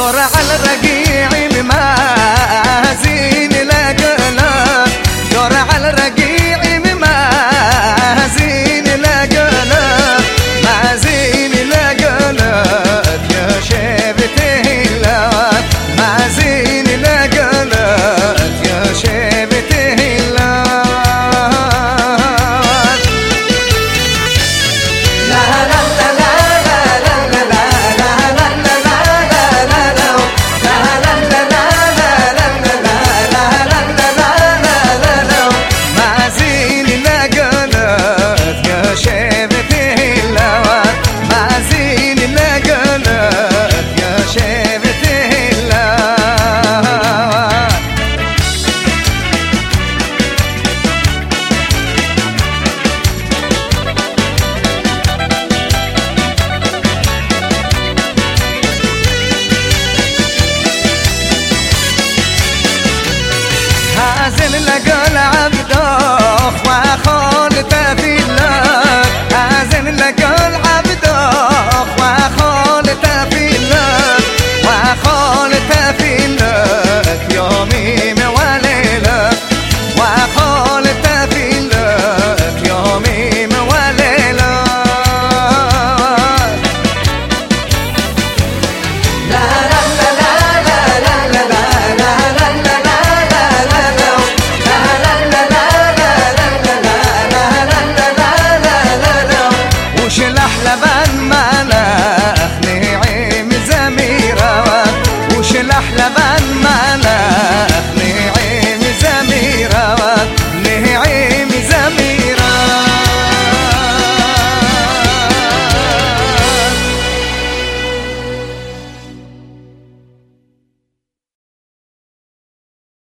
دور على الرقيع ممازي